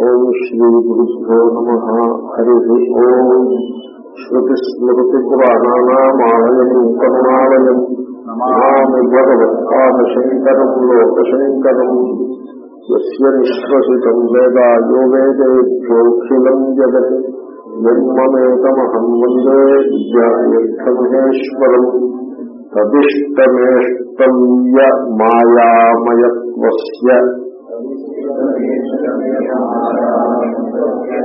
ఓం శ్రీ గురుభ్యో నమ హరి ఓం శ్రుతిస్మృతిపురాణానామాలయం కరుణాలయం నమామి భగవత్పాదశంకరం లోకశంకరం యస్య నిశ్వసితం వేద యో వేదేభ్యోఖిలం జగత్ నిర్మమేకమహం వందే విద్యాయక్షమహేశ్వరం తదిష్టమేష్టవ్య మాయామయత్వస్య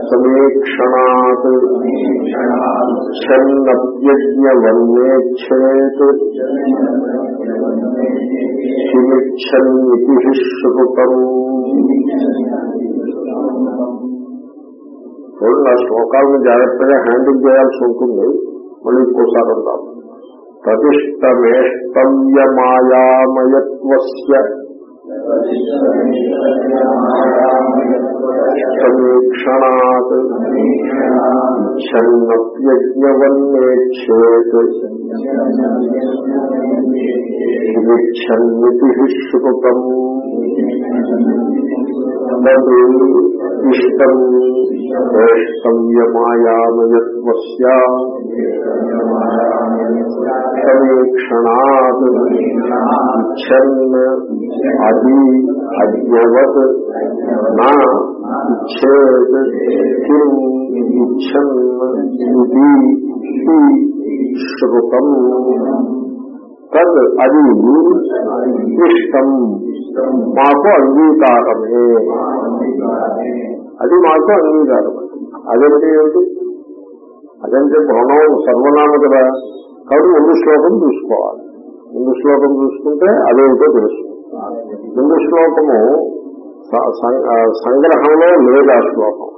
సమీక్షణాత్ ఛన్నప్యజ్ఞవర్ణేచ్చేత్ కిమిచ్చన్నితి శ్రుతం చూడండి ఆ శ్లోకాలను జాగ్రత్తగా హ్యాండిల్ చేయాల్సి ఉంటుంది మళ్ళీ ఇంకోసారి అంటాం ప్రతిష్టమేష్టవ్యమాయామయత్వస్య సమీక్షణాత్ ఛన్నప్యజ్ఞవన్నేచ్చేత్ కిమిచ్చన్నితి శ్రుతం తద్ ఇష్టం అది అజ్ఞవత్ నా ఇచ్చేత్ కిం ఇచ్చన్ శ్రుతం. తద్ అది ఇష్టం. మాకు అంగీకారమే. అది మాకు అంగీకారం. అదంటే ఏంటి అదంటే ప్రణవం సర్వనామ కదా. కాబట్టి ముందు శ్లోకం చూసుకోవాలి. ముందు శ్లోకం చూసుకుంటే అదేమిటో తెలుస్తుంది. ముందు శ్లోకము సంగ్రహంలో లేదు ఆ శ్లోకం.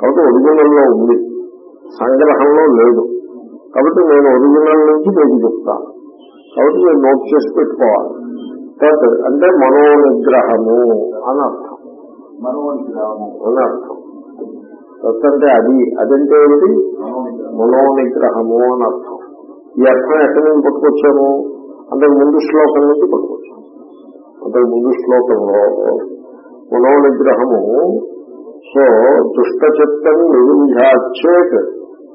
కాబట్టి ఒరిజినల్లో ఉంది. సంగ్రహంలో లేదు. కాబట్టి నేను ఒరిజినల్ నుంచి మీకు చెప్తాను కాబట్టి మీరు నోట్ చేసి పెట్టుకోవాలి. తత్ అంటే మనోనిగ్రహము అని అర్థం. అని అర్థం. తత్ అంటే అది అదంటే ఏమిటి? మనోనిగ్రహము అని అర్థం. ఈ అర్థం ఎక్కడి నుంచి పట్టుకొచ్చాము? అంతకు ముందు శ్లోకం నుంచి పట్టుకొచ్చాము. అంతకు ముందు శ్లోకంలో మనోనిగ్రహము సో దుష్ట చిత్తం నిరుంధ్యాచేత్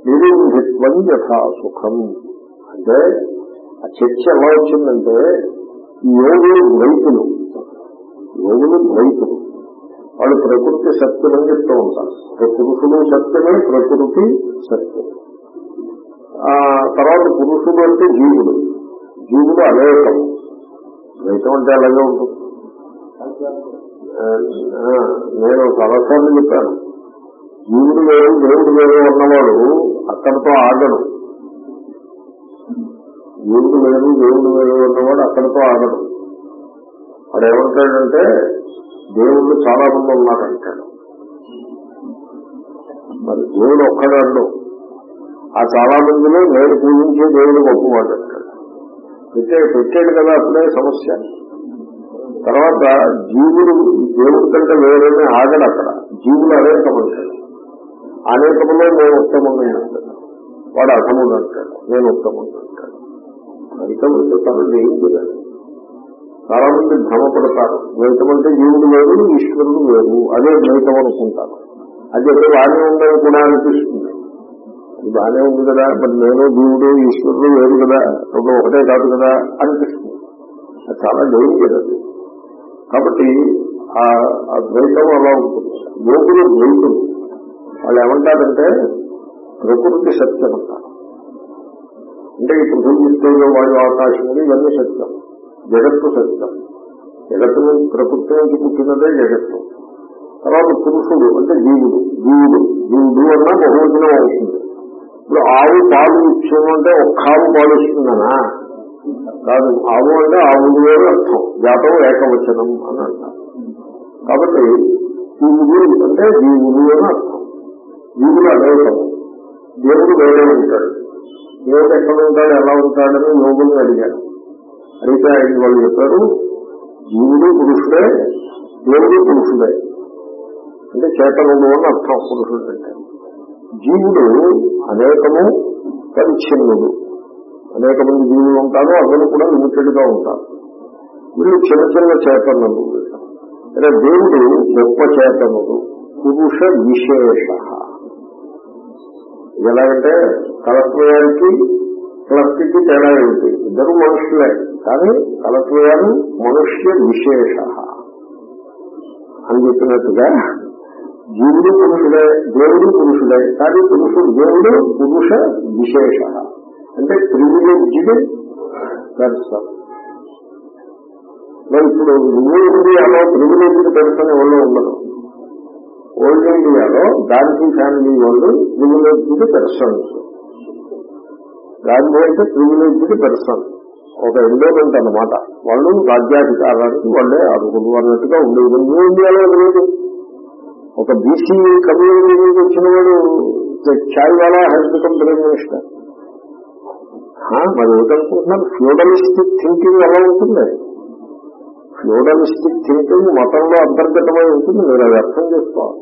నిరుంధిత్వం యథా సుఖం. అంటే ఆ చర్చ ఎలా వచ్చిందంటే యోగులు ద్వైతులు. యోగులు ద్వైతులు. వాళ్ళు ప్రకృతి సత్యం అని చెప్తూ ఉంటారు. పురుషుడు సత్యమే ప్రకృతి సత్యం తర్వాత పురుషుడు అంటే జీవుడు. జీవుడు అనేకము ద్వైతం అంటే అలాగే ఉంటుంది. నేను చాలాసార్లు చెప్పాను. జీవుడు వేరు దేవుడు వేరు ఉన్నవాడు అక్కడితో ఆగడు. జీవుడు వేరు దేవుడు వేరు ఉన్నవాడు అక్కడితో ఆగడు. వాడు ఏమంటాడంటే దేవుళ్ళు చాలా మంది ఉన్నారు అంటాడు. మరి దేవుడు ఒక్కడాడు ఆ చాలా మందిలో నేను పూజించే దేవుడు గొప్పవాడు అంటాడు. పెట్టాడు పెట్టాడు కదా అప్పుడే సమస్య. తర్వాత జీవులు దేవుడి కంటే వేరేమే ఆగడు అక్కడ. జీవులు అనేకం అంటాడు. అనేకములో నేను ఉత్తమమే అంటాడు. వాడు అధముడు అంటాడు. నేను ఉత్తముడు అంటాడు. ద్వైతం దేవుడు జయించలేదు చాలా మంది భ్రమపడతారు. ద్వైతం అంటే జీవుడు వేరు ఈశ్వరుడు వేరు. అదే ద్వైతం అనుకుంటారు. అది ఎక్కడ వాడి ఉండదు కూడా అనిపిస్తుంది బాగానే ఉంది కదా మరి నేను దేవుడు ఈశ్వరుడు లేదు కదా రెండు ఒకటే కాదు కదా అనిపిస్తుంది. అది చాలా డేంజర్ అది కాబట్టి ఆ ద్వైతం అలా ఉంటుంది. యోగులు ద్వైతులు. వాళ్ళు ఏమంటారంటే ప్రకృతి సత్యం అంటారు. అంటే ఈ పృథ్వీ స్థితిలో వాయు ఉంది ఇవన్నీ సత్యం. జగత్తు సత్యం. జగత్తు ప్రకృతి నుంచి పుట్టినదే జగత్తు. తర్వాత పురుషుడు అంటే జీవుడు. జీవుడు జీవుడు అన్నా బహువచనం అవుతుంది. ఇప్పుడు ఆవు పాలు ఇచ్చాము అంటే ఒక్క ఆవు పాలు ఇస్తుందనా కాదు ఆవు అంటే ఆవులు అర్థం. జాతం ఏకవచనం అని అంటారు కాబట్టి జీవుడు అంటే జీవుడు అని అర్థం. జీవుడు అనేకం దేవుడు వేరే ఉంటాడు. దేవుడు ఎక్కడ ఉంటాడు ఎలా ఉంటాడని యోగుల్ని అడిగారు అయితే ఆయన వాళ్ళు చెప్పారు జీవుడు పురుషుడే దేవుడు పురుషుడే. అంటే చేతనుడు అని అర్థం పురుషుడు అంటే. జీవుడు అనేకము పరిచ్ఛిన్నుడు. అనేక మంది జీవులు ఉంటారు అతను కూడా లిమిటెడ్గా ఉంటారు. వీళ్ళు చిన్న చిన్న చేతనుడు అంటే దేవుడు గొప్ప చేతనుడు పురుష విశేష. ఎలాగంటే కలత్వయానికి ప్లస్టిక్ తేడా ఏమిటి? ఇద్దరు మనుషులే కానీ కలత్వయాన్ని మనుష్య విశేష అని చెప్పినట్టుగా జీవుడు పురుషుడే దేవుడు పురుషుడే. కానీ పురుషుడు దేవుడు పురుష విశేష. అంటే ప్రివిలేజ్డ్ పెర్సన్ ఇప్పుడు న్యూ ఇండియాలో ప్రివిలేజ్డ్ పెర్సన్ ఎవరో ఉండదు ఓల్డ్ ఇండియాలో గాంధీ ఫ్యామిలీ వాళ్ళు ప్రివిలేజ్డ్ పెర్సన్స్ గాంధీ అంటే ప్రివిలేజ్డ్ పెర్సన్ ఒక ఎండోమెంట్ అనమాట వాళ్ళు రాజ్యాధికారానికి వాళ్ళే అర్హులు అన్నట్టుగా ఉండేది. న్యూ ఇండియాలో లేదు. ఒక బీసీ కమ్యూనిటీ వచ్చిన వాడు చాయ్ వాలా హెల్త్ బికమ్ ప్రైమ్ మినిస్టర్ మరి ఏమిటనుకుంటున్నారు? ఫ్యూడలిస్టిక్ థింకింగ్ ఎలా ఉంటుంది? ఫ్యూడలిస్టిక్ థింకింగ్ మతంలో అంతర్గతమై ఉంటుంది మీరు అది అర్థం చేసుకోవాలి.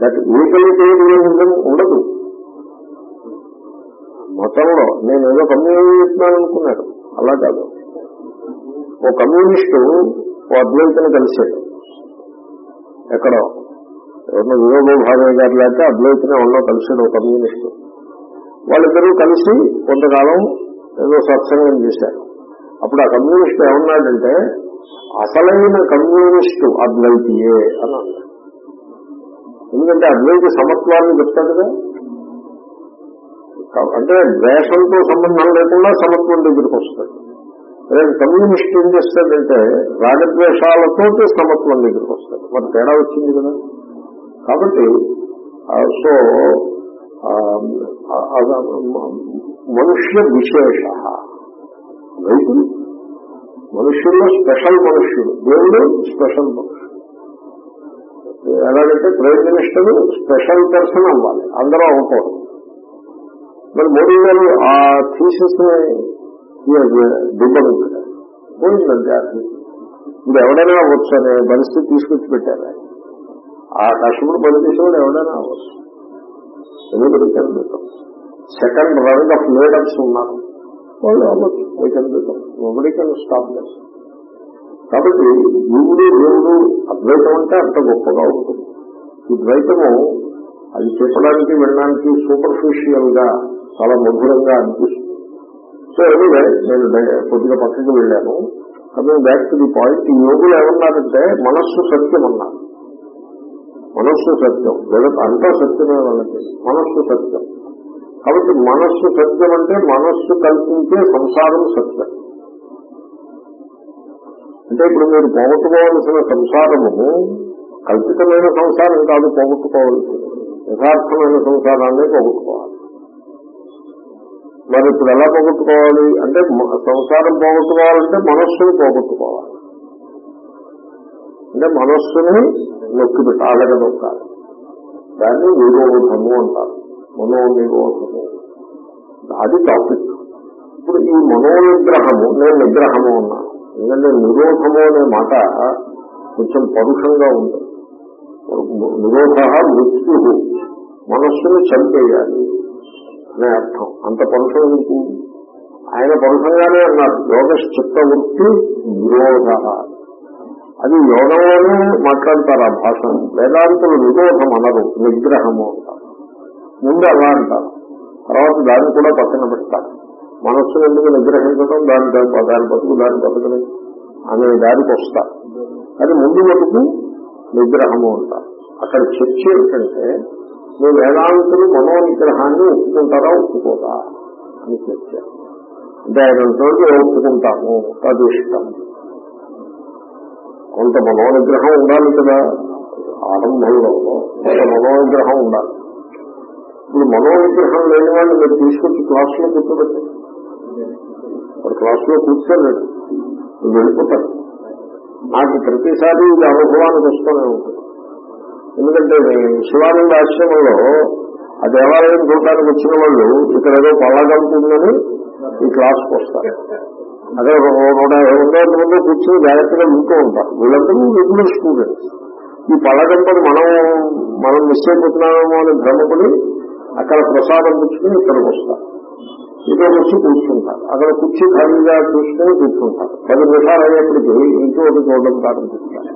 దట్ ఈగలిటేరియనిజం ఉండదు మతంలో నేను ఏదో కమ్యూనిస్తున్నాను అనుకున్నాడు అలా కాదు. ఓ కమ్యూనిస్టు ఓ అద్వైతను కలిసాడు ఎక్కడో? ఎవరినో వినోబో గారు లేక అద్వైతనే ఉన్నో కలిసి ఒక కమ్యూనిస్టు. వాళ్ళిద్దరూ కలిసి కొంతకాలం ఏదో సత్సంగం చేశారు. అప్పుడు ఆ కమ్యూనిస్ట్ ఏమన్నాడంటే అసలైన కమ్యూనిస్టు అద్వైతియే అని అన్నాడు. ఎందుకంటే అద్వైత సమత్వాన్ని చెప్తాడుగా అంటే ద్వేషంతో సంబంధం లేకుండా సమత్వం దగ్గరికి వస్తాడు. అదే కమ్యూనిస్ట్ ఏం చేస్తాడంటే రాగద్వేషాలతో సమత్వం దగ్గరికి వస్తాడు మరి తేడా వచ్చింది కదా? కాబట్టి సో మనుష్య విశేష. రైతులు? మనుష్యుల్లో స్పెషల్ మనుష్యుడు దేవుడు స్పెషల్ మనుష్యుడు. ఎలాగంటే ప్రైమ్ మినిస్టర్ స్పెషల్ పర్సన్ అవ్వాలి. అందరూ అవ్వకూడదు. మరి మోడీ గారు ఆ థీసెస్ దిబ్బలు పోయిందంటే ఆ ఇప్పుడు ఎవడైనా అవ్వచ్చు అనే పరిస్థితి తీసుకొచ్చి పెట్టారు ఆ కష్టముడు పనిచేసేవాడు ఎవడైనా అవ్వచ్చు. ఎందుకు కనిపిస్తాం సెకండ్ రౌండ్ ఆఫ్ లీడర్స్ ఉన్నారు. వాళ్ళు అవ్వచ్చు. కనిపిస్తాం నోబడి కెన్ స్టాప్ దస్ కాబట్టి దేవుడు దేవుడు అద్వైతం అంటే అంత గొప్పగా ఉంటుంది. ఈ ద్వైతము అది చెప్పడానికి వినడానికి సూపర్ఫిషియల్గా చాలా మధురంగా అనిపిస్తుంది. సో ఎనివే నేను కొద్దిగా పక్కకి వెళ్ళాను. Coming back to the point. ఈ యోగులు ఏమన్నారంటే మనస్సు సత్యం అన్నారు. మనస్సు సత్యం. లేదా అంతా సత్యమే వాళ్ళకి. మనస్సు సత్యం. కాబట్టి మనస్సు సత్యం అంటే మనస్సు కల్పించే సంసారం సత్యం. అంటే ఇప్పుడు మీరు పోగొట్టుకోవాల్సిన సంసారము కల్పితమైన సంసారం కాదు పోగొట్టుకోవాల్సింది. యథార్థమైన సంసారాన్ని పోగొట్టుకోవాలి. మరి ఇప్పుడు ఎలా పోగొట్టుకోవాలి? అంటే మ- సంసారం పోగొట్టుకోవాలంటే మనస్సును పోగొట్టుకోవాలి. అంటే మనస్సుని నొక్కి పెట్టాలగా నొక్కాలి. దాన్ని నిరోధము అంటారు. మనో నిరోధము అది టాపిక్ ఇప్పుడు ఈ మనో నిగ్రహము నేను నిగ్రహము అన్నాను ఎందుకంటే నిరోధము అనే మాట కొంచెం పరుషంగా ఉంది. నిరోధ మృత్యు మనస్సును చంపేయాలి. అనే అర్థం. అంత పరుషం ఎందుకు? ఆయన పరుషంగానే అన్నారు. యోగ చిత్తవృత్తి నిరోధ. అది యోగంలోనే మాట్లాడతారు ఆ భాష. వేదాంతులు నిరోధం అనరు నిగ్రహము అంటారు. ముందు అలా అంటారు. తర్వాత దాన్ని కూడా పక్కన పెడతారు. మనస్సును ఎందుకు నిగ్రహించడం? దాని దాని బతుకు దాని బతుకుని అనే దానికి వస్తారు. అది ముందు బతుకు నిగ్రహము అంటారు. అక్కడ చర్చ ఏమిటంటే మీ వేదాంతులు మనోనిగ్రహాన్ని ఒప్పుకుంటారా? ఒప్పుకోరా అని చర్చ అంటే ఆయన రోజు ఒప్పుకుంటాము. తదిష్టం కొంత మనోనిగ్రహం ఉండాలి కదా. ఆరంభంలో కొంత మనోనిగ్రహం ఉండాలి. ఇప్పుడు మనోనిగ్రహం లేని వాళ్ళు మీరు తీసుకొచ్చి క్లాసులో కూర్చోబెట్టారు వాడు క్లాసులో కూర్చోలేడు నువ్వు వెళ్ళిపోతాడు నాకు ప్రతిసారి ఇది అనుభవానికి వస్తూనే ఉంటుంది. ఎందుకంటే శివానంద ఆశ్రమంలో ఆ దేవాలయం చూడటానికి వచ్చిన వాళ్ళు ఇక్కడ ఏదో పళ్ళగంటుందని ఈ క్లాస్కి వస్తారు. అదే ఒక నూట యాభై మంది కూర్చొని జాగ్రత్తగా వింటూ ఉంటారు. వీళ్ళందరూ రెగ్యులర్ స్టూడెంట్స్ ఈ పళ్ళగంపని మనం మనం మిస్ అయిపోతున్నామేమో అని భ్రమపడి అక్కడ ప్రసాదం పుచ్చుకుని ఇక్కడికి వస్తారు. ఇక్కడ వచ్చి కూర్చుంటారు. అక్కడ కూర్చి ఖాళీగా చూసుకుని కూర్చుంటారు. పది నిమిషాలు అయ్యేప్పటికీ ఇంటి ఒకటి చూడడం ప్రారంభిస్తారు.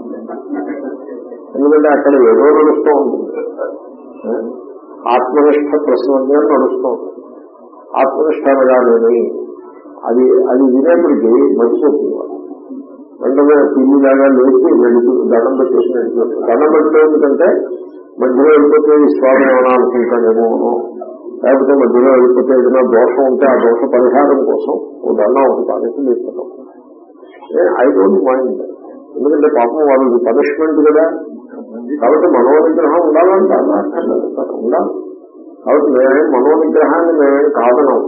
ఎందుకంటే అక్కడ ఏదో నడుస్తూ ఉంటుంది. ఆత్మనిష్ట ప్రశ్నజ్ఞానం నడుస్తూ ఆత్మనిష్ట అనగానే అది అది వినేప్పటికీ మర్చిపోతుంది వెంటనే పిల్లి లాగా లేచి వెళుతూ దండం పెట్టేసినట్టు దండం పెట్టడం ఎందుకంటే మధ్యలో వెళ్ళిపోతే స్వామి ఏమైనా అనుకుంటానేమో లేకపోతే మధ్యలో వెళ్ళిపోతే ఏదైనా దోషం ఉంటే ఆ దోష పరిహారం కోసం ఓ దండం ఒకటి తానేసి లేకపోతాం ఐ డోంట్ మైండ్ ఎందుకంటే పాపం వాళ్ళకి పనిష్మెంట్ కదా. కాబట్టి మనోనిగ్రహం ఉండాలంటే. ఉండాలి. కాబట్టి మేమేం మనోనిగ్రహాన్ని మేమేం కాదనం.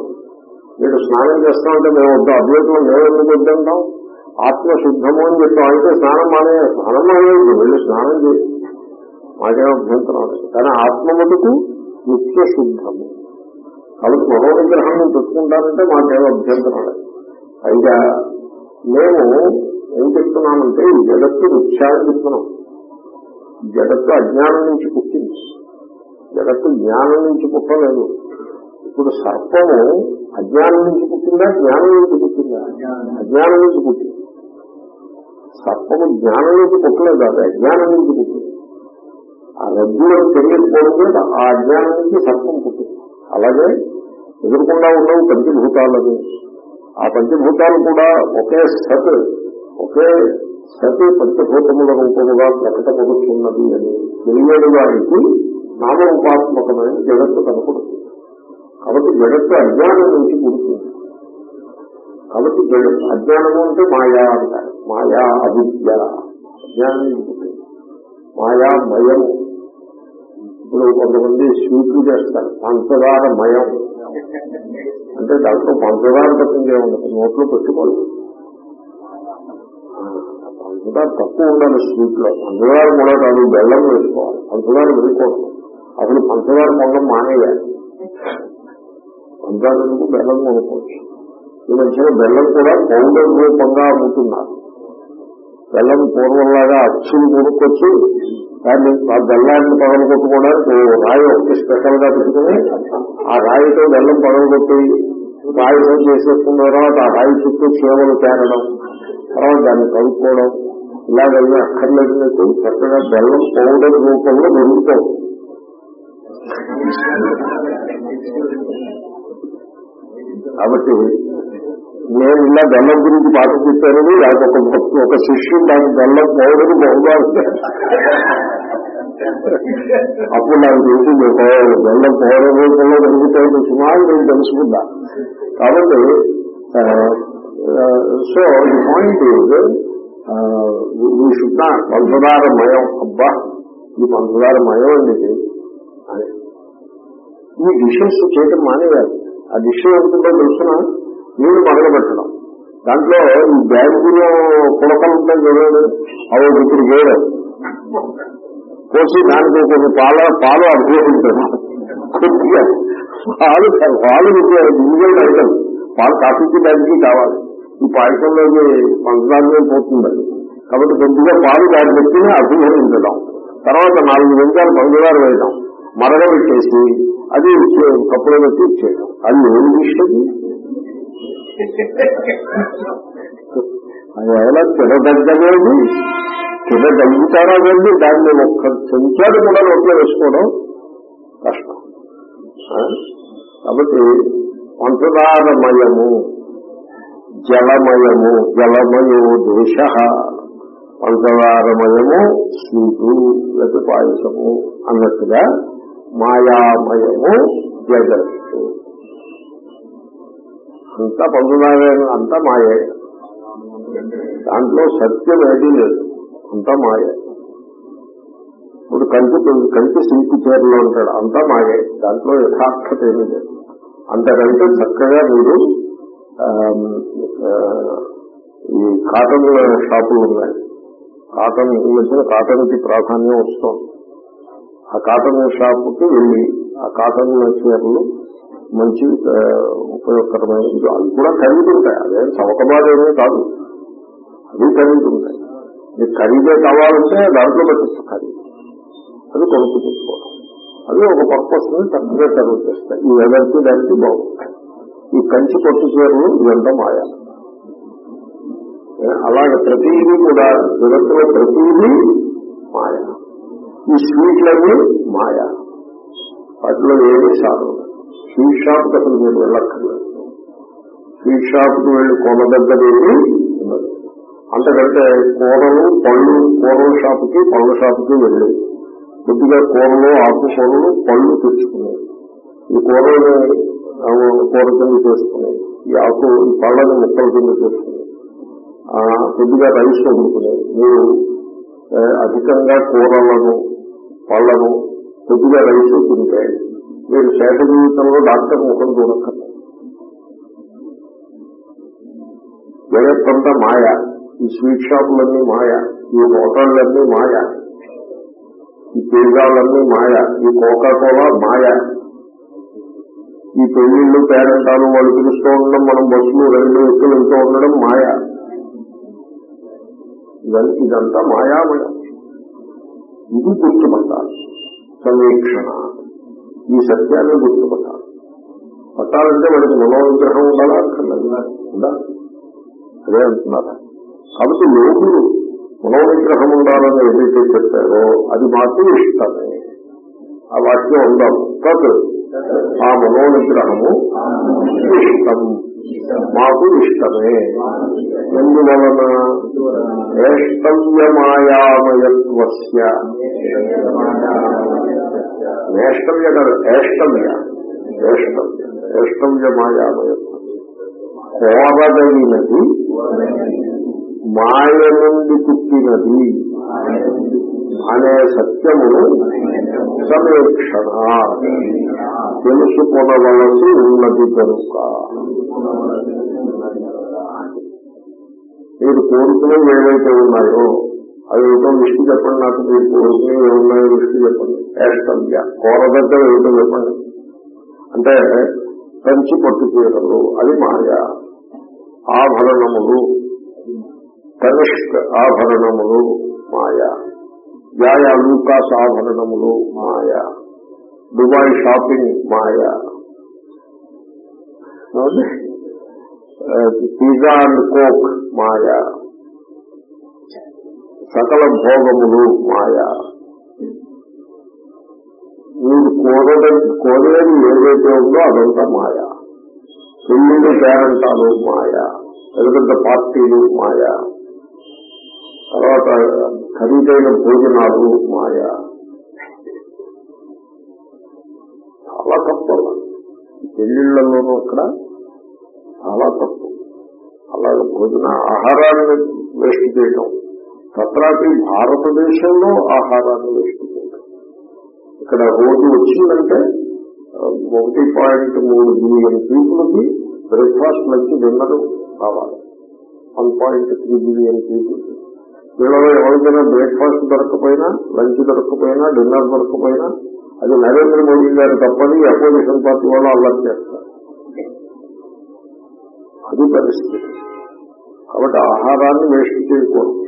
మీరు స్నానం చేస్తామంటే మేము వద్దు. అద్వైతం మేము ఎందుకు వద్దంటాం? ఆత్మ శుద్ధము అని చెప్తాం అయితే స్నానం మానే స్నానం మానేది వెళ్ళి స్నానం చేయి. మాకేం అభ్యంతరం కానీ ఆత్మ మటుకు నిత్య శుద్ధము కాబట్టి మనోనిగ్రహాన్ని పెట్టుకుంటారంటే మాకేం అభ్యంతరం లేదు. పైగా మేము ఏం చెప్తున్నామంటే ఈ జగత్తు నిత్యాన్ని చెప్తున్నాం. జగత్తు అజ్ఞానం నుంచి పుట్టింది. జగత్తు జ్ఞానం నుంచి పుట్టలేదు. ఇప్పుడు సర్పము అజ్ఞానం నుంచి పుట్టిందా జ్ఞానం నుంచి పుట్టిందా? అజ్ఞానం నుంచి పుట్టింది. సర్పము జ్ఞానం నుంచి పుట్టలేదు అది అజ్ఞానం నుంచి పుట్టింది. ఆ రజ్జులో తెలియకపోవడం మీద ఆ అజ్ఞానం నుంచి సర్పం పుట్టింది. అలాగే ఎదురకుండా ఉండవు పంచభూతాలని ఆ పంచభూతాలు కూడా ఒకే సత్ ఒకే సత్ పంచభూతముల రూపముగా ప్రకటపడుతున్నది అని తెలియని వారికి నామరూపాత్మకమైన జగత్తు కనపడుతుంది. కాబట్టి జగత్తు అజ్ఞానం నుంచి పుడుతుంది కాబట్టి జగత్ అజ్ఞానము అంటే మాయా అంటారు. మాయా అవిద్య. అజ్ఞానం నుంచి మాయా మయము ఇప్పుడు కొంతమంది స్వీట్లు చేస్తారు. పంచదార మయం. అంటే దాంట్లో పంచదార తప్పిందే ఉండదు నోట్లో పెట్టుకోలేదు పంచదార తక్కువ ఉండాలి స్వీట్లో పంచదార కూడా కాదు బెల్లం వేసుకోవాలి. పంచదార వేయకూడదు. అసలు పంచదార కొనడం మానేయాలి. పంచదార ఎందుకు? బెల్లం కొనుక్కోవచ్చు. ఈ మధ్యన బెల్లం కూడా పౌడర్ రూపంగా అమ్ముతున్నారు బెల్లం పూర్వంలాగా అచ్చులు కొనుక్కొచ్చి దాన్ని ఆ బెల్లాన్ని పగలగొట్టుకోవడానికి రాయి ఒకటి స్పెషల్గా పెట్టుకుని ఆ రాయితో బెల్లం పగలగొట్టి రాయితో చేసేసుకున్న తర్వాత ఆ రాయి చుట్టూ చీమలు చేరడం తర్వాత దాన్ని కలుపుకోవడం ఇలాగైనా అక్కర్లేదు మీకు చక్కగా బెల్లం పౌడర్ రూపంలో దొరుకుతాం కాబట్టి నేను ఇలా బెల్లం గురించి పాట చెప్పానని నాకు ఒక భక్తు ఒక శిష్యుడు నాకు బెల్లం పౌడర్ బహుగా అప్పుడు నాకు తెలిసింది ఓ, బెల్లం పౌడర్ రూపంలో దొరుకుతాయని సుమారు నేను తెలుసుకుందా కాబట్టి సో ది పాయింట్ ఈ శుద్ధ పంచదార మయం అబ్బా ఈ పంచదార మయం అండి అని ఈ డిషెస్ చేయటం మానేయాలి ఆ డిష్ ఏమిటో తెలుసిన నీళ్ళు మొదలుపెట్టడం దాంట్లో ఈ బ్యాంకులో పులకలు ఉంటాయి చూడండి అవి ఇప్పుడు చేయడం పోసి దానికి కొన్ని పాల పాలు అభిషేకించడం కొద్దిగా పాలు పాలు గింజలు అడగదు పాలు కాఫీకి దానికి కావాలి ఈ పాయసంలోకి పంచదారమే పోతుంది కాబట్టి కొద్దిగా పాలు దాన్ని పెట్టి తర్వాత నాలుగు నిమిషాలు పంచదార వేయడం మరగబెట్టేసి అది కప్పులో పెట్టి ఇచ్చేయడం అది ఏం ఇష్టం అది ఎలా తినదగ్గలేదు తినదగ్గుతారా వెళ్ళి దాన్ని ఒక్క చెంచాడు కూడా నోట్లో వేసుకోవడం కష్టం. కాబట్టి పంచదారమయము జలమయము జలమయో దోష. పంచదారమయము స్వీటు లేకపోతే పాయసము అన్నట్టుగా మాయామయము జగత్తు. అంతా పంచదార అంతా మాయే. దాంట్లో సత్యం ఏదీ లేదు. అంతా మాయే. ఇప్పుడు కంటి కంటి సిల్కి చీరలో ఉంటాడు అంతా మాయే. దాంట్లో యథార్థత ఏమీ లేదు. అంతకంటే చక్కగా మీరు ఈ కాటన్ షాపులు ఉన్నాయి. కాటన్ ఈ మధ్యన కాటన్కి ప్రాధాన్యం వస్తుంది. ఆ కాటన్ షాపుకి వెళ్ళి ఆ కాటన్ చీరలు మంచి ఉపయోగకరమైన ఉపయోగకరమైనవి అవి కూడా ఖరీదుంటాయి అదే చవకబాదేమీ కాదు. అవి ఖరీదుంటాయి మీకు ఖరీదే కావాలంటే దాంట్లో పెట్టచ్చు ఖరీదు. అది కొనుక్కు తెచ్చుకోవడం. అది ఒక పర్పస్ని చక్కగా సర్వ్ చేస్తాయి. ఈ వెదర్కి దానికి బాగుంటాయి. ఈ కంచి కొట్టు చీరలు ఇదంతా మాయాలి. అలాగే ప్రతిదీ కూడా జగత్తులో ప్రతిదీ మాయ. ఈ స్వీట్లన్నీ మాయ. వాటిలో ఏమీ సాధన స్వీట్ షాప్కి అసలు మీరు వెళ్ళక్కర్లేదు. స్వీట్ షాప్కి వెళ్ళి కొన దగ్గర ఉండదు. అంతకంటే కూరలు పళ్ళు కూరల షాపుకి పళ్ళ షాపుకి వెళ్ళి కొద్దిగా కూరలు ఆకుకూరలు పళ్ళు తెచ్చుకున్నాయి ఈ కూరలు కూర కింద చేసుకున్నాయి ఈ ఆకు ఈ పళ్ళని ముక్కల కింద చేసుకున్నాయి కొద్దిగా రైస్ వండుకునేది. మీరు అధికంగా కూరలను పళ్ళను కొద్దిగా రైస్ తింటే మీరు శేష జీవితంలో డాక్టర్ ముఖం చూడక్కర్లేదు. జగత్తంతా మాయ ఈ స్వీట్ షాపులన్నీ మాయ ఈ హోటళ్ళన్నీ మాయ ఈ పిజ్జాలన్నీ మాయ ఈ కోకా కోలా మాయ. ఈ పెళ్ళిళ్ళు పేరెంటాలు వాళ్ళు పిలుస్తూ ఉండడం మనం బస్సులు రైళ్ళు ఎక్కలు వెళ్తూ ఉండడం మాయ. ఇవన్నీ ఇదంతా మాయామయం. ఇది గుర్తుపట్టాలి. సమీక్షణ ఈ సత్యాన్ని గుర్తుపట్టాలి. పట్టాలంటే వాడికి మనోవిగ్రహం ఉండాలా? అక్కర్లేదు. ఉండాలి అదే అంటున్నారా కాబట్టి లోకులు మనోవిగ్రహం ఉండాలని ఏదైతే చెప్పారో అది మాకు ఇష్టమే. ఆ వాక్యం ఉండాలి. కాదు ఆ మనోవిగ్రహము ఇష్టం. మాకు ఇష్టమే. ఎందువలన ఏష్టవ్యమాయామయత్వస్య ఏష్టవ్య కాదు ఏష్టవ్య ఏష్టవ్య ఏష్టవ్యమాయామయత్వం కోరదగినది మాయ నుండి పుట్టినది అనే సత్యమును సమీక్షణ. తెలుసుకొనవలసి ఉన్నది కనుక. మీరు కోరుకునేవి ఏవైతే ఉన్నాయో అవి ఏదో లిస్టు చెప్పండి నాకు మీరు కోరుకునేవి ఏమున్నాయో లిస్టు చెప్పండి. ఏష్టవ్య కోరదగ్గర ఏమిటో చెప్పండి. అంటే కంచి పట్టు చీరలు అది మాయ. ఆభరణములు కనిష్క ఆభరణములు మాయ. జాయా లూకాస్ ఆభరణములు మాయ. దుబాయ్ షాపింగ్ మాయ. పిజ్జా అండ్ కోక్ మాయ. సకల భోగములు మాయా. మీరు కోరద కోరేది ఏదైతే ఉందో అదంతా మాయ. పెళ్ళిళ్ళు పేరంటాలు మాయ. పెద్ద పెద్ద పార్టీలు మాయా. తర్వాత ఖరీదైన భోజనాలు మాయా. చాలా తప్పు. పెళ్ళిళ్ళలోనూ అక్కడ చాలా తప్పు అలాగే భోజన ఆహారాన్ని వేస్ట్ చేయటం. తత్రాపి భారతదేశంలో ఆహారాన్ని వేస్ట్ చేయటం. ఇక్కడ రోజు వచ్చిందంటే ఒకటి పాయింట్ మూడు బిలియన్ పీపుల్కి బ్రేక్ఫాస్ట్ లంచ్ డిన్నర్ కావాలి. వన్ పాయింట్ త్రీ బిలియన్ పీపుల్కి. వీళ్ళలో ఎవరికైనా బ్రేక్ఫాస్ట్ దొరకపోయినా లంచ్ దొరకపోయినా డిన్నర్ దొరకపోయినా అది నరేంద్ర మోడీ గారు తప్పని అపోజిషన్ పార్టీ వాళ్ళు అల్లరి చేస్తారు. అది పరిస్థితి. కాబట్టి ఆహారాన్ని వేస్ట్ చేయకూడదు.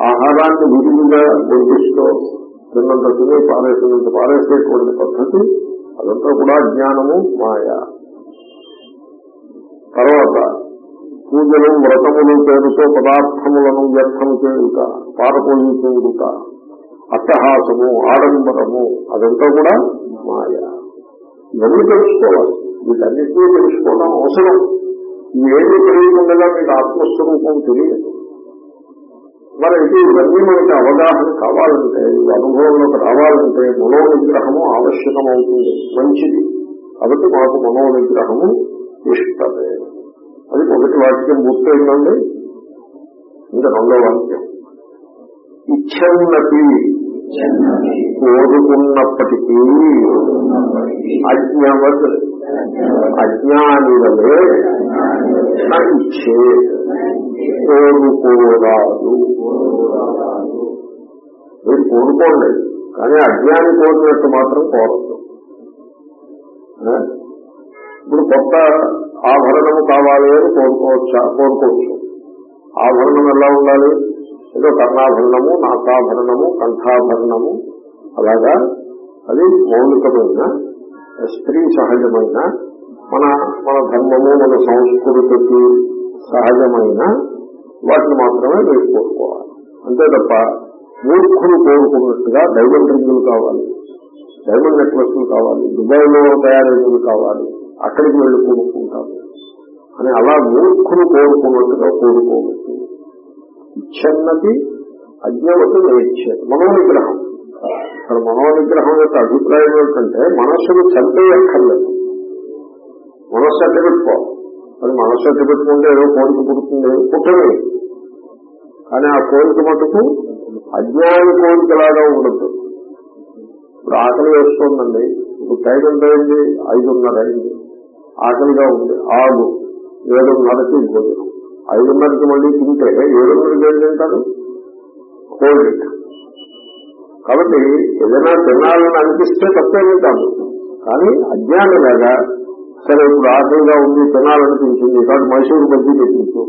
ఆహారాన్ని విరివిగా బొద్దిస్తూ తిన్నంత తిని పారేసినంత పారేసేటువంటి పద్ధతి అదంతా కూడా జ్ఞానము మాయ. తర్వాత పూజలు వ్రతములు పేరుతో పదార్థములను వ్యర్థం చేయుట పారపోయి చేయుట అట్టహాసము ఆడంబరము అదంతా కూడా మాయ. ఇవన్నీ తెలుసుకోవాలి. వీటన్నిటినీ తెలుసుకోవడం అవసరం. ఇవేమీ తెలియకుండా మీకు ఆత్మస్వరూపం తెలియదు. మరి అయితే ఇవన్నీ మనకి అవగాహన కావాలంటే ఈ అనుభవంలోకి రావాలంటే మనో నిగ్రహము ఆవశ్యకం అవుతుంది మంచిది. కాబట్టి మాకు మనో నిగ్రహము ఇష్టమే. అది మొదటి వాక్యం పూర్తయిందండి. ఇంకా రెండో వాక్యం. ఇచ్చన్నతి కోరుకున్నప్పటికీ అజ్ఞవత్ అజ్ఞానివలే కోరుకోరాదు మీరు కోరుకోండి కానీ అజ్ఞాని కోరినట్టు మాత్రం కోరద్దు. ఇప్పుడు కొత్త ఆభరణము కావాలి అని కోరుకోవచ్చా? కోరుకోవచ్చు. ఆభరణం ఎలా ఉండాలి? ఏదో కర్ణాభరణము నాకాభరణము కంఠాభరణము అలాగా? అది మౌలికమైన స్త్రీ సహజమైన మన మన ధర్మము మన సంస్కృతికి సహజమైన వాటిని మాత్రమే మీరు కోరుకోవాలి. అంతే తప్ప మూర్ఖులు కోరుకున్నట్టుగా డైమండ్ రింగులు కావాలి డైమండ్ నెక్లెస్లు కావాలి దుబాయ్లో తయారైనవి కావాలి అక్కడికి వెళ్ళి కోరుకుంటాము అని అలా మూర్ఖులు కోరుకున్నట్టుగా కోరుకోవచ్చు ఇచ్చన్నది అజ్ఞవతి నేర్చేది మనోనిగ్రహం. ఇక్కడ మనోనిగ్రహం యొక్క అభిప్రాయం ఏమిటంటే మనస్సును చంపేయక్కర్లేదు. మనస్సు అడ్డు పెట్టుకో. మరి మనస్సు అడ్డు పెట్టుకుంటే ఏదో కోరిక పుడుతుంది పుట్టని కానీ ఆ కోరిక మటుకు అజ్ఞాన కోరికలాగా ఉండదు. ఇప్పుడు ఆకలి వేస్తుందండి. ఇప్పుడు టైం ఎంత అయింది ఐదున్నర అయింది. ఆకలిగా ఉంది. ఆరు ఏడున్నరకి భోజనం. ఐదున్నరకి మళ్ళీ తింటే ఏడున్నరకి ఏం తింటారు? కోల్డ్ కాబట్టి ఏదైనా తినాలని అనిపిస్తే తప్పేమీ కాదు కానీ అజ్ఞానలాగా సరే ఇప్పుడు ఆకలిగా ఉంది తినాలనిపించింది కాబట్టి మైసూరు బజ్జీ తెప్పించు.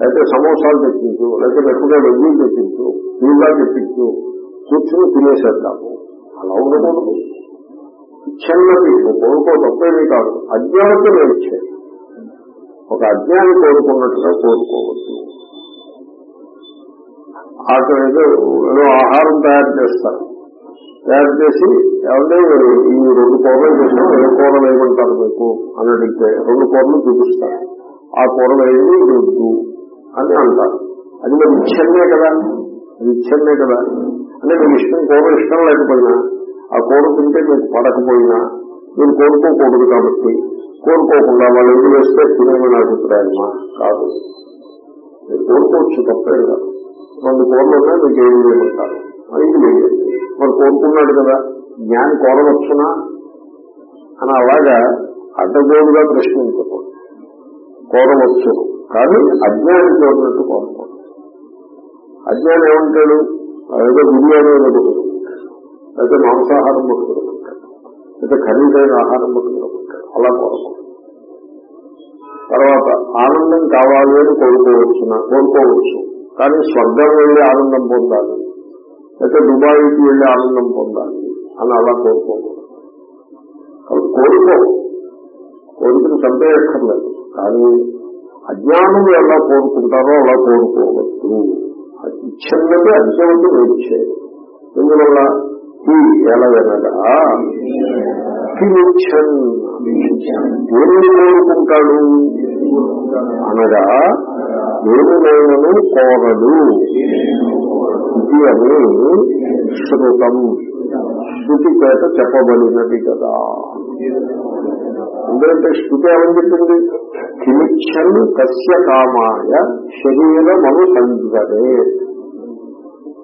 అయితే సమోసాలు తెప్పించు లేకపోతే ఎక్కువగా బజ్జీలు తెప్పించు నీళ్ళ తెప్పించు కూర్చుని తినేసేద్దాము. అలా ఉండకూడదు. చిన్నది కోరుకో తప్పేమీ కాదు. అజ్ఞానతో నేర్చే ఒక అజ్ఞాని కోరుకున్నట్టుగా కోరుకోవచ్చు అక్కడ ఏదో ఏదో ఆహారం తయారు చేస్తారు. తయారు చేసి ఎవరి ఈ రెండు కూరలు చేసినాం ఏ కూర వేయమంటారు మీకు? అని అడిగితే రెండు కూరలు చూపిస్తారు. ఆ కూర వేయండి ఇది అని అంటారు. అది మరి ఇచ్చన్నే కదా. అది ఇచ్చన్నే కదా. అంటే మీకు ఇష్టం కూర ఇష్టం లేకపోయినా ఆ కూర తింటే మీకు పడకపోయినా మీరు కోరుకోకూడదు కాబట్టి కోరుకోకుండా వాళ్ళు ఎందుకు వేస్తే తినేమని అభిప్రాయమా? కాదు. మీరు కోరుకోవచ్చు తప్పే కాదు. రెండు కోర్లున్నా మీకు ఏం చేయమంటారు. ఐదు లేదు. మరి కోరుకున్నాడు కదా జ్ఞాని కోరవచ్చునా? అని అలాగా అడ్డగోలుగా ప్రశ్నించకూడదు. కోరవచ్చు కానీ అజ్ఞాని కోరినట్టు కోరకూడదు. అజ్ఞానం ఏమంటాడు? ఏదో బిర్యానీ పట్టుకుంటాడు అయితే మాంసాహారం పట్టుకుంటాడు అయితే ఖరీదైన ఆహారం పట్టుకుంటాడు అలా కోరకూడదు. తర్వాత ఆనందం కావాలి అని కోరుకోవచ్చున? కోరుకోవచ్చు. కానీ స్వర్గం వెళ్ళి ఆనందం పొందాలి. అయితే దుబాయ్కి వెళ్ళి ఆనందం పొందాలి అని అలా కోరుకోకూడదు. కోరుకో కోరికను చంపేయక్కర్లేదు కానీ అజ్ఞానులు ఎలా కోరుకుంటారో అలా కోరుకోవద్దు. ఇచ్చన్నది అజ్ఞానికి నేర్చే ఎందువల్ల? ఈ ఎలగనగా దేనిని కోరుకుంటాడు? అనగా దేనినైనను కోరడు. ఇది అని శృతం. శృతి చేత చెప్పబడినది కదా. ఎందుకంటే శృతి ఏమని చెప్పింది? కిమిచ్చన్ కస్య కామాయ శరీరమను సంజరే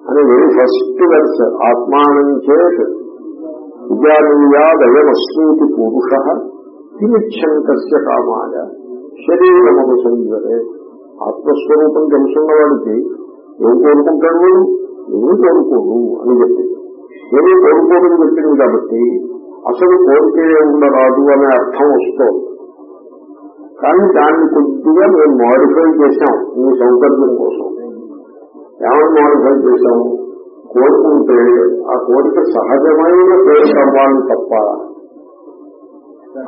అని వెరీ ఫస్ట్ వెర్స్ ఆత్మానం చేత్ విద్యానీయాదయమస్మీతి పురుష కిమిచ్చన్ కస్య కామాయ శరీరమను సంజరే ఆత్మస్వరూపం తెలుసున్న వాడికి ఏం కోరుకుంటాడు? వాడు ఏమీ కోరుకోడు అని చెప్పింది ఏమీ కోరుకోడని చెప్పింది కాబట్టి అసలు కోరికే ఉండరాదు అనే అర్థం వస్తుంది. కానీ దాన్ని కొద్దిగా మేము మాడిఫై చేశాం మీ సౌకర్యం కోసం. ఏమని మాడిఫై చేశాం? కోరుకుంటే ఆ కోరిక సహజమైన కోరిక అవ్వాలి తప్ప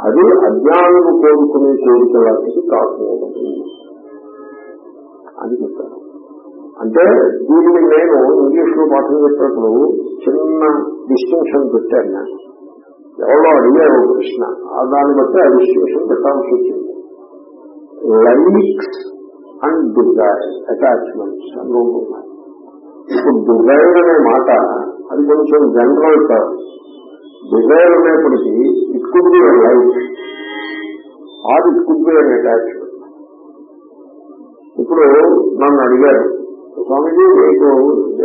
అది అజ్ఞానులు కోరుకునే కోరిక లాంటిది కాకూడదు అని చెప్పాను అంటే దీనిని నేను ఇంగ్లీష్లో పాఠం చెప్పినప్పుడు చిన్న డిస్టింక్షన్ పెట్టాను నేను. ఎవరో అడిగారు ప్రశ్న ఆ దాన్ని బట్టి ఆ డిస్టింక్షన్ పెట్టాల్సి వచ్చింది లైక్స్ అండ్ డిజైర్ అటాచ్మెంట్స్ అని రెండు ఉన్నాయి. ఇప్పుడు డిజైర్ అనే మాట అది కొంచెం జనరల్ టర్మ్ డిజైర్ అనేప్పటికీ it could be like or it could be an attachment ఇప్పుడు నన్ను అడిగారు స్వామిజీ మీకు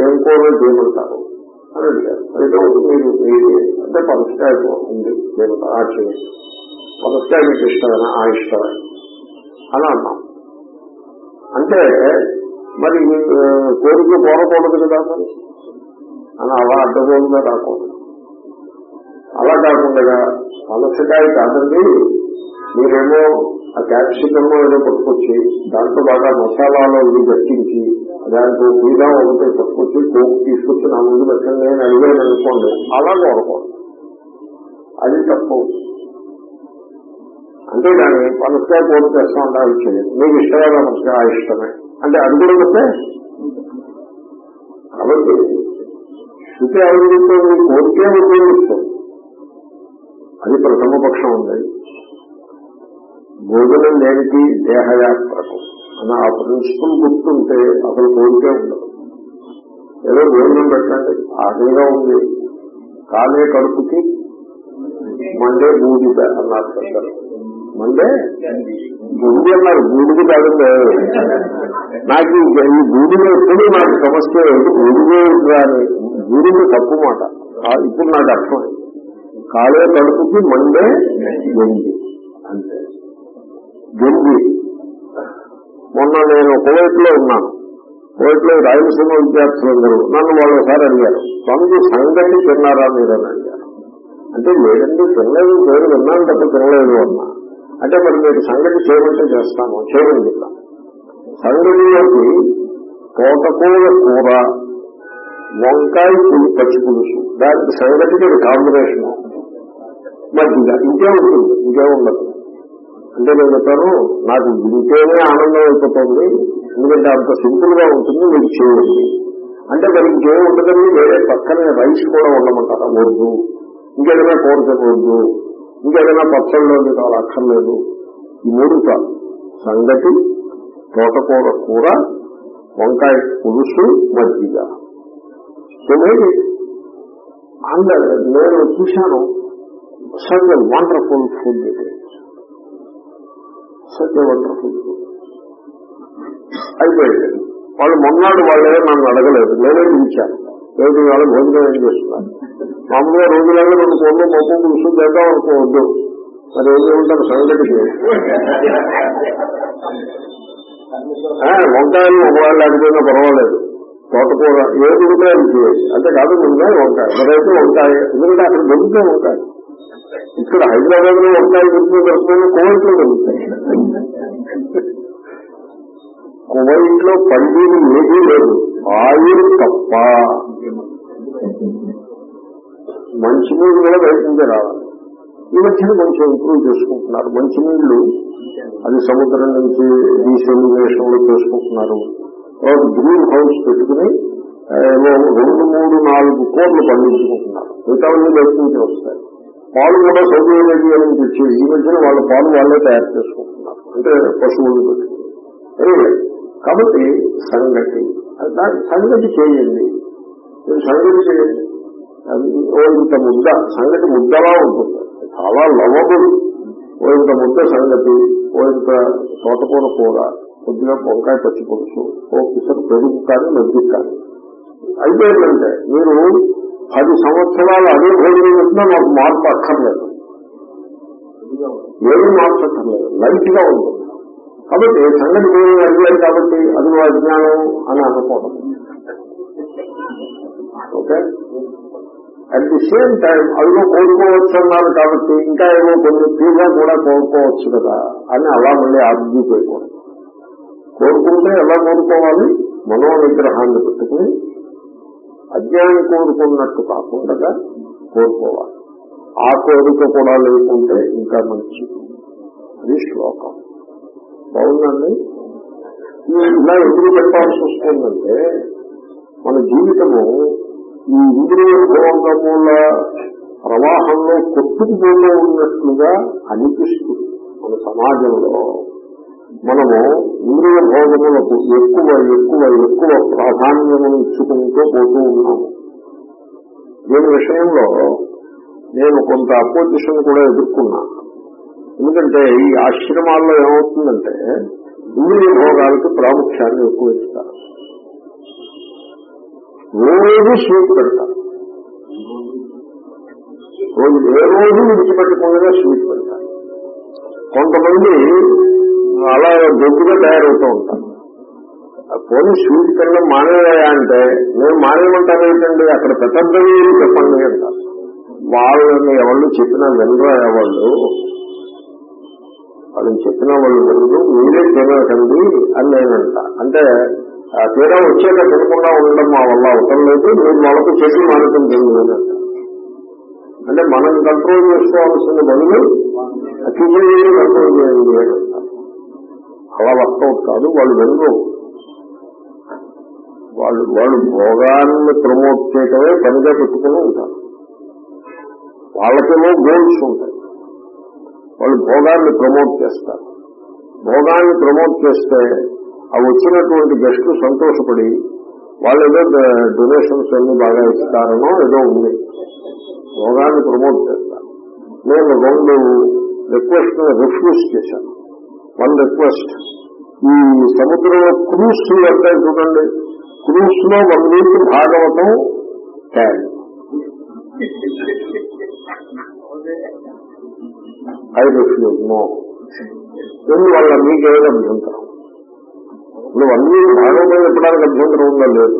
ఏం కూర చేయమంటారు? అని అడిగారు. అయితే మీరు ఏది అంటే పనసకాయ ఉంది చేయమంటారు ఆ చేయండి పనసకాయ మీకు ఇష్టమైన ఆ ఇష్టమే అని అన్నాం. అంటే మరి కోరిక కోరకూడదు కదా మరి? అని అలా అడ్డగోలుగా రాకూడదు. అలా కాకుండా పనసకాయ కాదండి మీరేమో ఆ క్యాప్సికమ్ ఏదో పట్టుకొచ్చి దాంట్లో బాగా మసాలాలో ఇవి గట్టించి దాంట్లో పీడా ఒకటి పట్టుకొచ్చి కోపు తీసుకొచ్చి నా ముందు పెట్టండి అని అడిగాను అనుకోండి. అలా కోరకూడదు అది తప్పు. అంతేగాని పనస్కాయ కోరు చేస్తా ఉంటా ఇచ్చేది మీకు ఇష్టమైన ఆ ఇష్టమే. అంటే అది కూడా చెప్తే కాబట్టి శృతి అభివృద్ధితో కోరికే ఉపయోగిస్తాం అది ప్రథమ పక్షం ఉండేది భోజనం దేనికి దేహయాత్రకు అని ఆ ప్రిన్సిపల్ గుర్తుంటే అసలు కోరికే ఉండదు. ఏదో భోజనం పెట్టండి ఆకలిగా ఉంది. కాలే కడుపుకి మండే బూడిద అన్నారు పెద్దలు. మండే? బూడిద అన్నారు బూడిది కాదండి. నాకు ఈ- ఈ బూడిద ఎప్పుడు నాకు సమస్య బూడిదే రాని బూడిద తప్పు మాట. ఇప్పుడు నాకు అర్థం కాలే కడుపుకి మండే గంజి గంజి మొన్న నేను కువైట్లో ఉన్నాను. కువైట్లో రాయలసీమ విద్యార్థులందరూ నన్ను వాళ్ళు ఒకసారి అడిగారు స్వామిజీ సంగతి తిన్నారా మీరు? అని అడిగారు. అంటే లేదండి తినలేదు పేరు విన్నాను తప్ప తినలేదు అన్నా. అంటే మరి మీరు సంగతి చేయమంటే చేస్తాము చేయమని చెప్పాను సంగతిలోకి తోటకూర కూర వంకాయ పులు పచ్చి పులుసు దానికి సంగతికి కాంబినేషన్. మజ్జిగ ఇంకే ఉంటుంది ఇంకే ఉండదు అంటే నేను చెప్పాను నాకు వింటేనే ఆనందం అయిపోతుంది. ఎందుకంటే అంత సింపుల్గా ఉంటుంది మీరు చేయండి. అంటే మరి ఇంకేం ఉండదండి వేరే పక్కనే రైస్ కూడా ఉండమంటారా? వద్దు. ఇంకేదైనా కూర ఇంకేదైనా పచ్చళ్ళు చాలా అక్కర్లేదు. ఈ మూడు కాదు సంగతి తోటకూర కూర వంకాయ పులుసు మజ్జిగ. తినేది అండ్ నేను చూశాను such wonderful food it such wonderful అయిపోయింది. వాళ్ళు మొన్నాడు వాళ్ళే నన్ను అడగలేదు. నేనే పిలిచాను ఏమిటి వాళ్ళ భోజనం ఏం చేస్తున్నారు మామూలుగా రోజులలో రెండు కోళ్ళు మొక్క పులుసు చేద్దాం అనుకోవద్దు. మరి ఏం చేయమంటారు? సంగతికి వంకాయలు ఒకవేళ అడిగినా పర్వాలేదు. తోటకూర ఏ ఉదయం అంటే కాదు ముందే వంకాయ. మరైతే వంకాయ. ఎందుకంటే అక్కడ దొరుకుతాయి వంకాయ ఇక్కడ హైదరాబాద్లో ఒకసారి గురించి దర్శనం కోవైట్లో దొరుకుతాయి కువైట్లో పల్లీలు ఏది లేదు. ఆయిల్ తప్ప. మంచి మంచినీళ్ళు కూడా బయట నుంచి రావాలి. ఈ మధ్యన కొంచెం ఇంప్రూవ్ చేసుకుంటున్నారు. మంచి నీళ్ళు అది సముద్రం నుంచి డీసెలినేషన్లో చేసుకుంటున్నారు. తర్వాత గ్రీన్ హౌస్ పెట్టుకుని రెండు మూడు నాలుగు కోట్లు పండించుకుంటున్నారు. మిగతా బయట నుంచి వస్తాయి. పాలు కూడా సౌదీ అరేబియా నుంచి వచ్చి ఈ మధ్యన వాళ్ళ పాలు వాళ్ళే తయారు చేసుకుంటున్నారు. అంటే పశువులు పెట్టుకుని. కాబట్టి సంగతి దాని సంగతి చేయండి. మీరు సంగతి చేయండి. అది ఇంత ముద్ద సంగతి ముద్దలా ఉంటుంది. చాలా లవబుల్ ఓ ఇంత ముద్ద సంగతి ఓ ఇంత తోటకూర కూర కొద్దిగా వంకాయ పచ్చి పులుసు ఓ పిసర్ పెరుగు కానీ మజ్జిగ కానీ. అయిపోయిందంటే మీరు పది సంవత్సరాలు అదే భోజనం పెట్టినా నాకు మార్పు అక్కర్లేదు. ఏమి మార్పు అక్కర్లేదు. లైట్గా ఉంది. కాబట్టి సంగతి మీరు అడిగారు కాబట్టి అది మా అజ్ఞానం అని అనుకోవడం. Okay? At the same time అదిలో కోరుకోవచ్చు అన్నారు కాబట్టి ఇంకా ఏమో కొన్ని తీవ్ర కూడా కోరుకోవచ్చు కదా అని అలా మళ్ళీ ఆర్గ్యూ చేయకూడదు కోరుకుంటే ఎలా కోరుకోవాలి మనో విగ్రహాన్ని పెట్టుకుని అజ్ఞానం కోరుకున్నట్టు కాకుండా కోరుకోవాలి. ఆ కోరిక కూడా లేకుంటే ఇంకా మంచిది. అది శ్లోకం. బాగుందండి? ఇలా ఎందుకు చెప్పాల్సి వస్తుందంటే మన జీవితము ఈ ఇంద్రియ భోగముల ప్రవాహంలో కొట్టుకుపోతూ ఉన్నట్లుగా అనిపిస్తుంది మన సమాజంలో. మనము ఇంద్రియ భోగములకు ఎక్కువ ఎక్కువ ఎక్కువ ప్రాధాన్యము ఇచ్చుకుంటూ పోతూ ఉన్నాము. దీని విషయంలో నేను కొంత అపోజిషన్ కూడా ఎదుర్కొన్నా. ఎందుకంటే ఈ ఆశ్రమాల్లో ఏమవుతుందంటే ఇంద్రియ భోగాలకు ప్రాముఖ్యాన్ని ఎక్కువ ఇస్తారు. రోజు స్వీట్ పెడతారు. రోజు ఏ రోజు విడిచిపెట్టకుండా స్వీట్ పెడతారు. కొంతమంది అలా దొడ్డుగా తయారవుతూ ఉంటాను పోనీ స్వీట్ తినడం మానేయా అంటే నేను మానేయమంటాను ఏంటండి? అక్కడ పెద్దవి చెప్పండి అంటారు. వాళ్ళని ఎవరు చెప్పినా వినరా వాళ్ళు? వాళ్ళని చెప్పిన వాళ్ళు వినరు మీరే తినకండి అని నేనంట అంటే. తీరా వచ్చేట తినకుండా ఉండడం మా వల్ల అవసరం లేదు మీరు వాళ్ళకు చేసి మానకం తెలియదు అంటే. మనం కంట్రోల్ చేసుకోవాల్సిన బదులు అతిథి కంట్రోల్ చేయండి అని అలా వర్కౌట్ కాదు వాళ్ళు వెళ్ళరు వాళ్ళు వాళ్ళు భోగాన్ని ప్రమోట్ చేయటమే పనిగా పెట్టుకుని ఉంటారు. వాళ్ళకేమో గోల్స్ ఉంటాయి. వాళ్ళు భోగాన్ని ప్రమోట్ చేస్తారు. భోగాన్ని ప్రమోట్ చేస్తే ఆ వచ్చినటువంటి గెస్టులు సంతోషపడి వాళ్ళు ఏదో డొనేషన్స్ అన్ని బాగా ఇస్తారనో ఏదో ఉంది. భోగాన్ని ప్రమోట్ చేస్తారు. నేను రెండు రిక్వెస్ట్ రిఫ్యూజ్ చేశాను. వన్ రిక్వెస్ట్ ఈ సముద్రంలో క్రూస్ వెళ్తాయి చూడండి. క్రూస్లో వన్ వీక్ భాగవతం ట్యాగ్ ఐ రిఫ్యూజ్ నో ఎందువల్ల మీకేమైనా అభ్యంతరం? ఇప్పుడు వన్ వీక్ భాగవతం చెప్పడానికి అభ్యంతరం ఉందా? లేదు.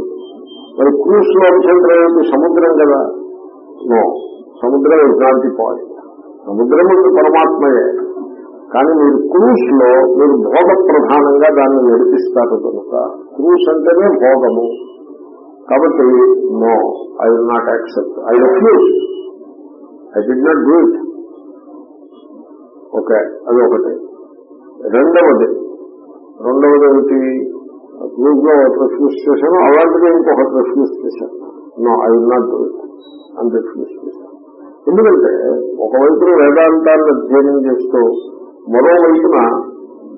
మరి క్రూస్లో అభ్యంతరం ఏంటి సముద్రం కదా. నో సముద్రం ఇస్ నాట్ ది పాయింట్ సముద్రం పరమాత్మయే. కానీ మీరు క్రూస్లో మీరు భోగ ప్రధానంగా దాన్ని నడిపిస్తారు కనుక క్రూస్ అంటేనే భోగము కాబట్టి no I will not accept I refuse I did not do it. Okay అది ఒకటి. రెండవది రెండవది ఏమిటి? క్రూజ్లో ఒక రిఫ్యూజ్ చేశాను అలాంటిది ఇంకొకటి రిఫ్యూజ్ చేశాను. No I will not do it అని రిఫ్యూజ్ చేశాను. ఎందుకంటే ఒకవైపున వేదాంతాన్ని అధ్యయనం చేస్తూ మరోవైపున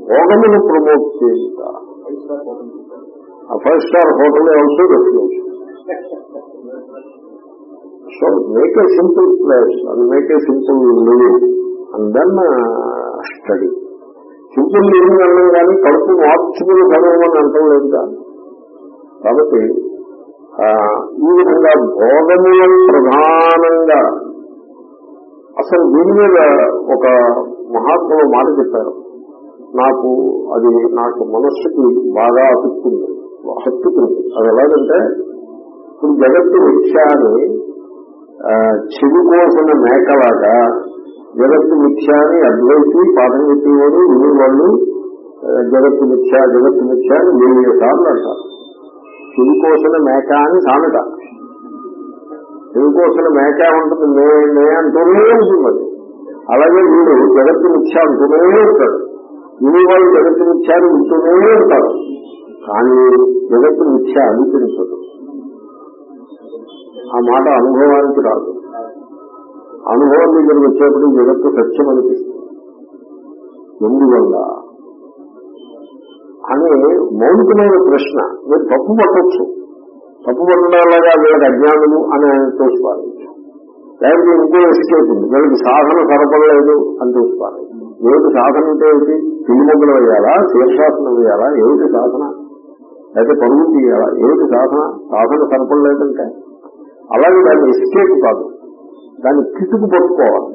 భోగమును ప్రమోట్ చేయుట five star hotel also refuse so make a simple place and make a simple living and then study. Simple living అన్నాం కానీ కడుపు మార్చుకుని చదవమని అంటాం లేదు కానీ కాబట్టి ఈ విధంగా భోగములను ప్రధానంగా అసలు దీని మీద ఒక మహాత్ములు మాట చెప్పారు. నాకు అది నాకు మనస్సుకి బాగా అతుక్కుంది హత్తుకుంది అది ఎలాగంటే ఇప్పుడు జగత్తు మిథ్యా చెవి కోసిన మేకలాగా జగత్తు మిథ్యా అని అద్వైతి పాఠం చెప్పేవాడు వినేవాళ్ళు వాళ్ళు జగత్తు మిథ్యా జగత్తు మిథ్యా అని వెయ్యి సార్లు అంటారు. చెవి కోసిన మేక అని సామెత. చెవి కోసిన మేక ఉంటుంది మే మే అంటూనే ఉంటుంది అది అలాగే వీడు జగత్తు మిథ్యా అంటూనే ఉంటాడు. వినేవాళ్ళు జగత్తు మిథ్యాన్ని ఉంటూనే ఉంటారు. కానీ జగత్తు మిథ్య అనిపించదు ఆ మాట అనుభవానికి రాదు. అనుభవం దగ్గరికి వచ్చేప్పుడు జగత్తు సత్యం అనిపిస్తుంది. ఎందువల్ల? అని మౌలికమైన ప్రశ్న. మీరు తప్పు పట్టచ్చు. తప్పు పట్టడంలాగా వీళ్ళకి అజ్ఞానులు అని ఆయన తోసిపారేయచ్చు లేకపోతే ఇంకో ఎస్కేప్ ఉంది. వీళ్ళకి సాధన సరపడలేదు అని చూస్తారు. ఏమిటి సాధన అంటే ఏమిటి? తిరుమొగ్గులు వేయాలా? శీర్షాసనం వేయాలా? ఏమిటి సాధన? లేకపోతే పరుగు తీయాలా ఏమిటి సాధన? సాధన సరపడలేదంటే? అలాగే దాన్ని ఎస్కేప్ కాదు. దాన్ని కిటుకు పట్టుకోవాలి.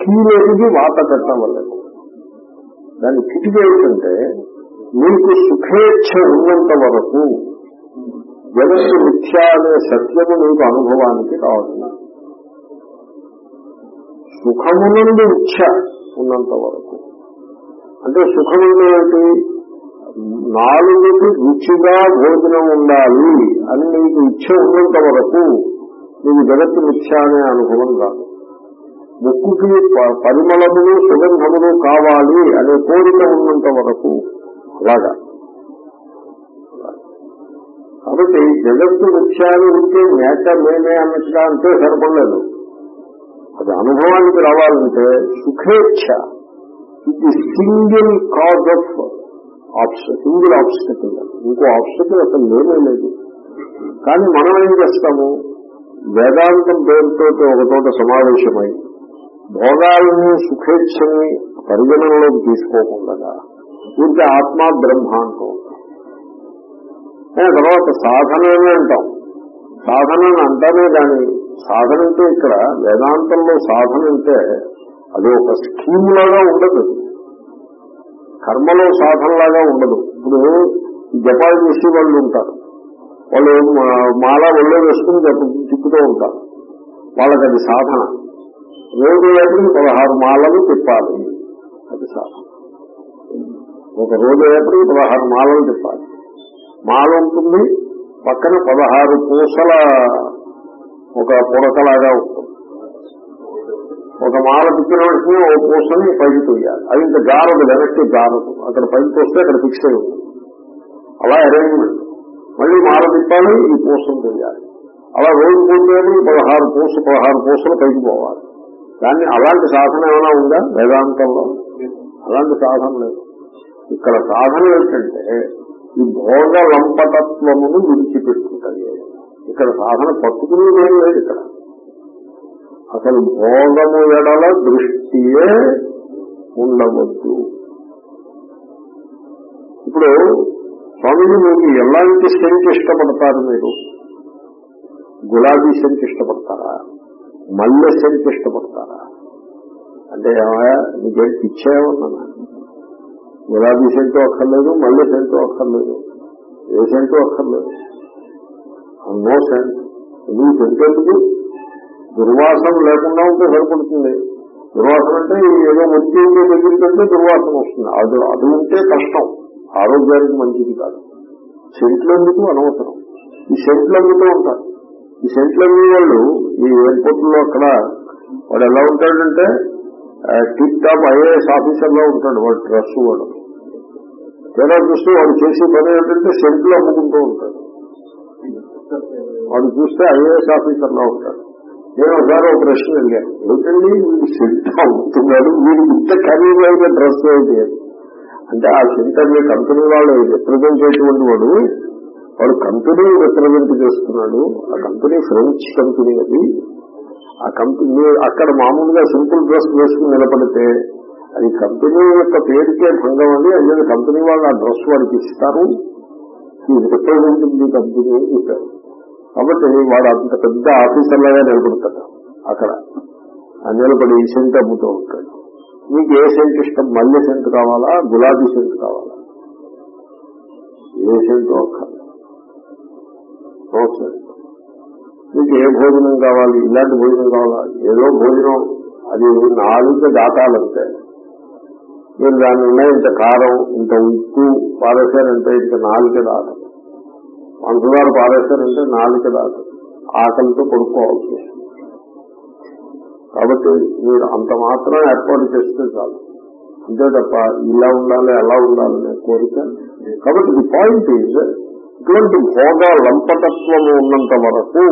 కీలేదికి వాత పెట్టవలేదు దాని కిటుకు ఏమిటంటే మీకు సుఖేచ్ఛ ఉన్నంత వరకు జగత్తు మిథ్యా అనే సత్యము మీకు అనుభవానికి రాదు సుఖము నుండి ఇచ్ఛ ఉన్నంత వరకు. అంటే సుఖం ఏంటి? నాలుగుకి రుచిగా భోజనం ఉండాలి అని నీకు ఇచ్చ ఉన్నంత వరకు నీకు జగత్తు మిథ్య అనే అనుభవం రాదు ముక్కుకి ప- పరిమళములు సుగంధములు కావాలి అనే కోరిక ఉన్నంత వరకు అలాగా. కాబట్టి జగత్తు మిథ్యాలు ఉంటే మేక మేమే అన్నట్టుగా అంటే సరిపడలేదు. అది అనుభవానికి రావాలంటే సుఖేచ్ఛ. ఇది single cause of option single obstacle ఇంకో ఆబ్స్టకల్ అసలు లేనే లేదు. కానీ మనం ఏం చేస్తాము? వేదాంతం పేరుతో ఒకచోట సమావేశమై భోగాలని సుఖేచ్ఛని పరిగణనలోకి తీసుకోకుండా ఇంకా ఆత్మ బ్రహ్మ అంటూ. తర్వాత సాధన అంటాం. సాధన అంటానే కానీ సాధన అంటే ఇక్కడ వేదాంతంలో సాధన అంటే అది ఒక స్కీమ్ లాగా ఉండదు. కర్మలో సాధనలాగా ఉండదు. ఇప్పుడు జపాలు చేసే వాళ్ళు ఉంటారు. వాళ్ళు మా- మాల ఒళ్ళో వేసుకుని తిప్పుతూ ఉంటారు. వాళ్ళకి అది సాధన. రోజు ఏప్రిల్ పదహారు మాలలు తిప్పాలి. అది సాధన. ఒక రోజు ఏప్రిల్ పదహారు మాలలు తిప్పాలి. మాల ఉంటుంది పక్కన పదహారు పూసల ఒక పొడకలాగా ఉంటుంది ఒక మాల పిచ్చిన వెంటనే ఓ పూసని పైకి తొయ్యాలి. అది ఇంకా జారదు వెనక్కి జారదు. అక్కడ పైకి వస్తే అక్కడ ఫిక్స్ అయి ఉంటుంది. అలా అరేంజ్మెంట్ మళ్ళీ మాల తిప్పాలి ఈ పూసలు తెలియాలి అలా రోజు పూర్తి పదహారు పూసలు పదహారు పూసలు పైకి పోవాలి. దాన్ని అలాంటి సాధన ఏమైనా ఉందా వేదాంతంలో? అలాంటి సాధన లేదు. ఇక్కడ సాధన ఏంటంటే ఈ భోగ లంపటత్వమును విడిచిపెట్టుకుంటాయి ఇక్కడ సాధన పట్టుకుని లేదు ఇక్కడ. అసలు భోగము ఎడల దృష్టియే ఉండవద్దు. ఇప్పుడు స్వామిజీ మీకు ఎలాంటి సెంట్ ఇష్టపడతారు మీరు? గులాబీ సెంట్ ఇష్టపడతారా? మల్లె సెంట్ ఇష్టపడతారా? అంటే ఏమయ్యా నీకేం పిచ్చేయమన్నా గులాబీ సెంటు అక్కర్లేదు మల్లె సెంటు అక్కర్లేదు ఏ సెంటు అక్కర్లేదు? నో సెన్స్ ఎందుకు చెప్పేందుకు? దుర్వాసన లేకుండా ఉంటే సరిపడుతుంది. దుర్వాసన అంటే ఏదో మంచి ఉంటే వెళ్తే దుర్వాసన వస్తుంది. అది అది ఉంటే కష్టం. ఆరోగ్యానికి మంచిది కాదు. సెంట్లందుకు అనవసరం. ఈ సెంట్లు అమ్ముతూ ఉంటారు. ఈ సెంట్లు అమ్మే వాళ్ళు ఈ ఎయిర్పోర్ట్లో అక్కడ వాడు ఎలా ఉంటాడంటే టిప్ టాప్ ఐఏఎస్ ఆఫీసర్లో ఉంటాడు వాడు డ్రెస్ వాడు. తేడా చూస్తే వాడు చేసే పని ఏంటంటే సెంట్లు అమ్ముకుంటూ ఉంటాడు. వాడు చూస్తే ఐఏఎస్ ఆఫీసర్లో ఉంటాడు. నేను ఒకసారి ఒక ప్రశ్న అడిగాను. ఏమిటండి? వీడు సెంట్ అవుతున్నాడు. వీడు ఇంత ఖరీదైన డ్రెస్ ఏంటి అంటే ఆ సెంట్ అనే కంపెనీ వాళ్ళు రిప్రజెంట్ చేసేటువంటి వాడు వాడు కంపెనీ రిప్రజెంట్ చేస్తున్నాడు. ఆ కంపెనీ ఫ్రెంచ్ కంపెనీ అది. ఆ కంపెనీ అక్కడ మామూలుగా సింపుల్ డ్రెస్ వేసుకుని నిలబడితే అది కంపెనీ యొక్క పేరుకే భంగం అని అదే కంపెనీ వాళ్ళు ఆ డ్రెస్ వాడికి ఇస్తారు. ఈ రిప్రజెంటింగ్ మీ కంపెనీ అని చెప్పారు. కాబట్టి వాడు అంత పెద్ద ఆఫీసర్ లాగా నిలబడతాడు అక్కడ. నిలబడి సెంట్ అమ్ముతూ ఉంటాడు. మీకు ఏ సెంట్ ఇష్టం? మల్లె సెంట్ కావాలా? గులాబీ సెంట్ కావాలా? ఏ సెంట్ ఒక్కర్లేదు మీకు ఏ భోజనం కావాలి? ఇలాంటి భోజనం కావాలా? ఏదో భోజనం. అది నాలుగు దాతాలంటే మీరు దాని ఉన్న ఇంత కారం ఇంత ఉప్పు పారేశారంటే ఇంత నాలుగే దాటం పంచదార పారేశారంటే నాలుగు దాకా ఆకలితో కొనుక్కోవాల్సి వస్తుంది కాబట్టి మీరు అంత మాత్రం ఏర్పాటు చేస్తే చాలు. అంతే తప్ప ఇలా ఉండాలి అలా ఉండాలనే కోరిక కాబట్టి ది పాయింట్ ఈజ్ ఇటువంటి భోగ లంపటత్వము ఉన్నంత వరకు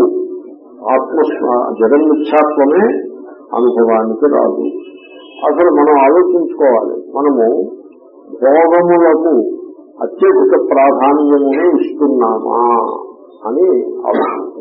ఆత్మ జగన్మిథ్యాత్వమే అనుభవానికి రాదు. అసలు మనం ఆలోచించుకోవాలి. మనము భోగములకు అత్యధిక ప్రాధాన్యమును ఇస్తున్నామా అని అవసరం